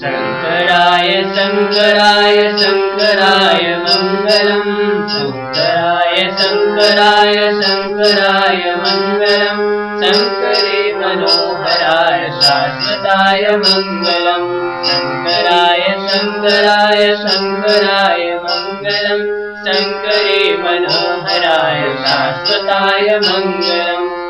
शङ्कराय शङ्कराय शङ्कराय मङ्गलम्। शङ्कराय शङ्कराय शङ्कराय मङ्गलम्। शङ्करे मनोहराय शाश्वताय मङ्गलम्। शङ्कराय शङ्कराय शङ्कराय मङ्गलम्। शङ्करे मनोहराय शाश्वताय मङ्गलम्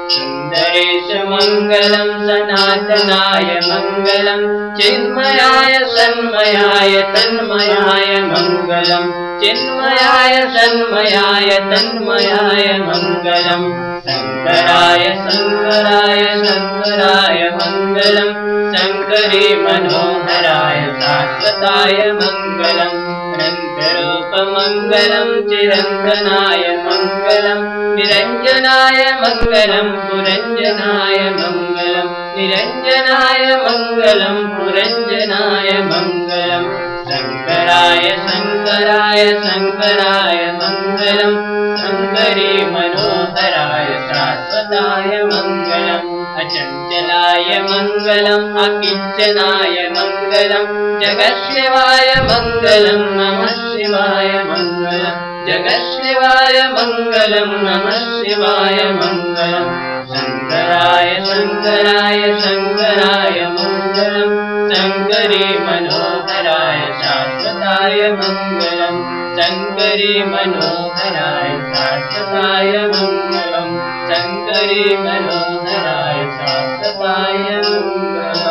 मङ्गलम् सनातनाय मङ्गलम् चिन्मयाय सन्मयाय तन्मयाय मङ्गलम् चिन्मयाय सन्मयाय तन्मयाय मङ्गलम् शङ्कराय शङ्कराय शङ्कराय मङ्गलम् शङ्करे मनोहराय शाश्वताय मङ्गलम् रन्तरूपमङ्गलम् चिरन्तनाय मङ्गलम् निरञ्जनाय मङ्गलम् पुरञ्जनाय मङ्गलम् निरञ्जनाय मङ्गलम् पुरञ्जनाय मङ्गलम् शङ्कराय शङ्कराय शङ्कराय मङ्गलम् शङ्करे मनोहराय शाश्वताय मङ्गलम् अचञ्चलाय मङ्गलम् अकिञ्चनाय मङ्गलम् जगशिवाय मङ्गलम् नमः शिवाय मङ्गलम् जगशिवाय मङ्गलम् नमः शिवाय मङ्गलम्। शङ्कराय शङ्कराय शङ्कराय मङ्गलम्। शङ्करे मनोहराय शाश्वताय मङ्गलम्। शङ्करे मनोहराय शाश्वताय मङ्गलम्। शङ्करे मनोहराय शाश्वताय मङ्गलम्